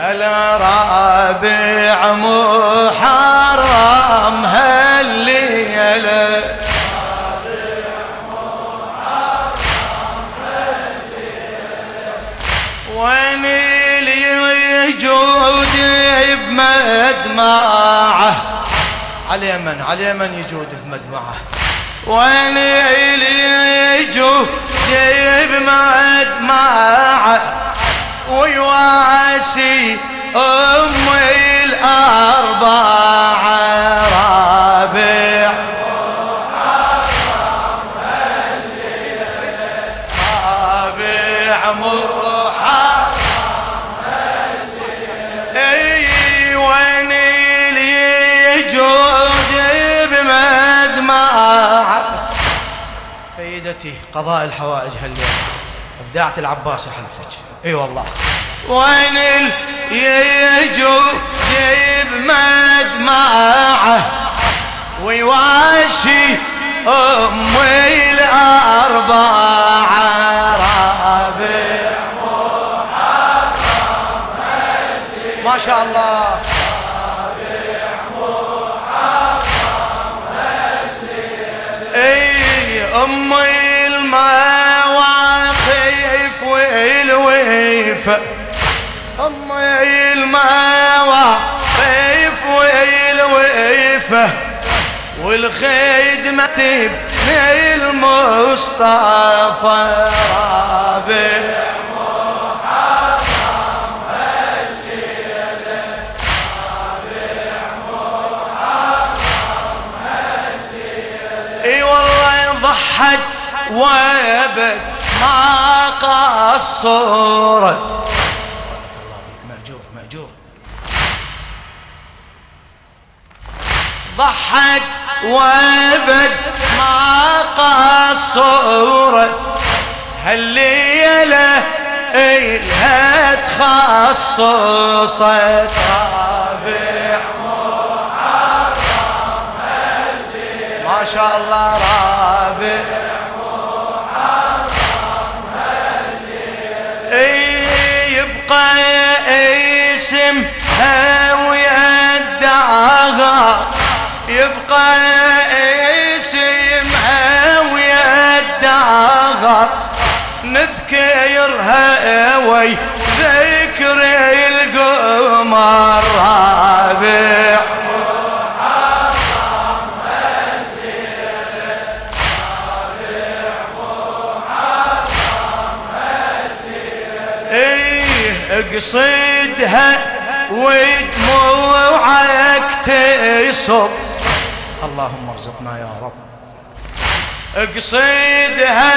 هلا رابع محرم؟ هالليلة وين اللي يجود بمدمعه؟ على اليمن على اليمن يجود بمدمعه. وين اللي يجود بمدمعه؟ ويواسي أمي الأربعة رابع. سيدتي قضاء الحوائج هالليل. أبداعة العباس حلفك. إي والله. وين يجود بمدمعه ويواشي امي الأربعة رابع ما شاء الله. امي المواقف والويفه امي المواقف والويفه والخدمة ابن المصطفى رابع ضحت وابد ما قصرت. ضحت وابد ما قصرت. هالليلة إلها تخصصت. رابع ما شاء الله رابع اي يبقى اسمها ويدعها يبقى اسمها ويدعها نذكرها وي ذكر القمر. رابع إيه اقصدها ودموعك تصب اللهم ارزقنا يا رب. اقصدها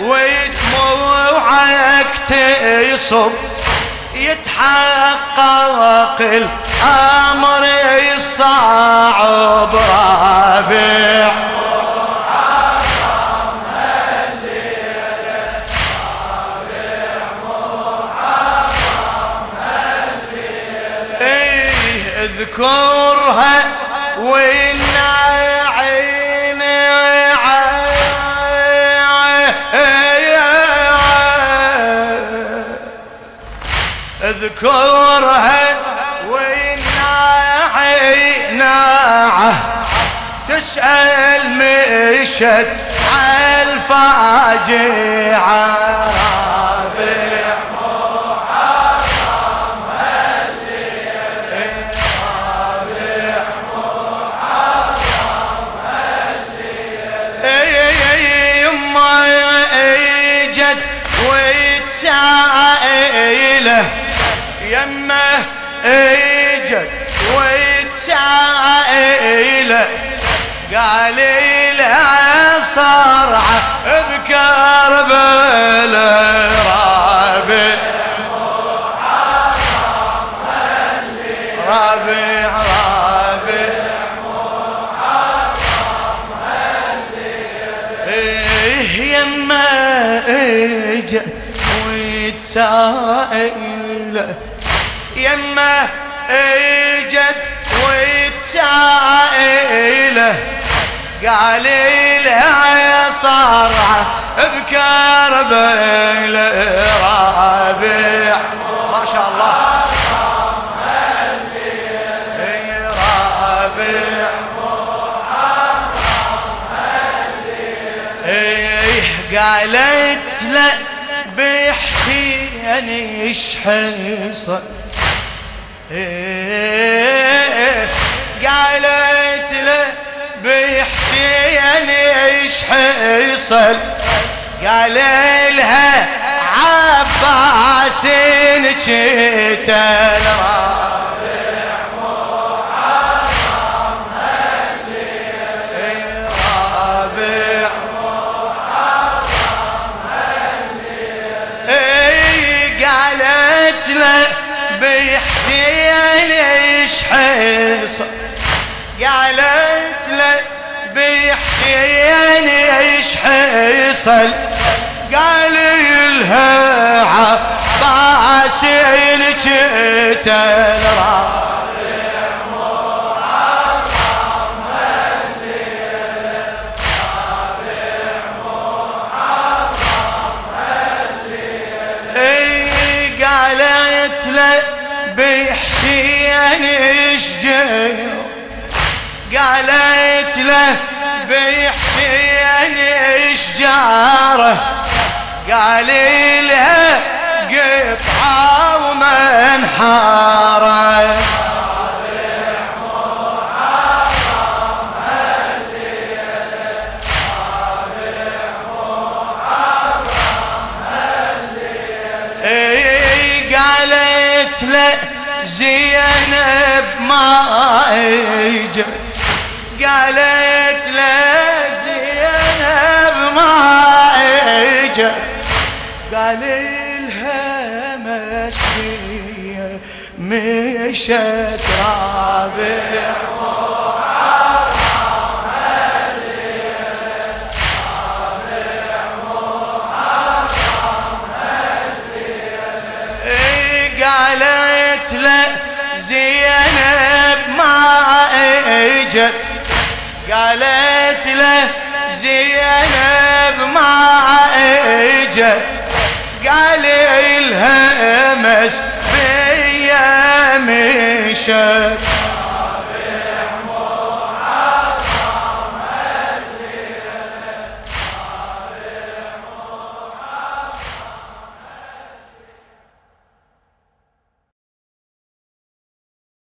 ودموعك تصب يتحقق الأمر الصعب رابع. إيه اذكرها وإنا عينا. تسأل مشت عالفاجعة رابع يما يما اجت وتسائله قال لها صرعه بكربلاء رابع رابع رابع إيه يما اجت وتسائله يما إجت وتسائله قال لها صرعة بكربله رابع. ما شاء الله. قالت له بحسين إيش حصل قالت له بحسين إيش حصل. قال لها عباس جيت قالت له بحسين حصل قالت له بحسين إيش حصل قال لها عباس جيت بحسين إيش قالت له بحسين إيش جارة. قال لها قطعة ومنحارة. له زينب ما اجت قالت له زينب ما اجت قال لها مسكية مشت رابع. قالت له زينب ما اجت قال لها مس فيا مشت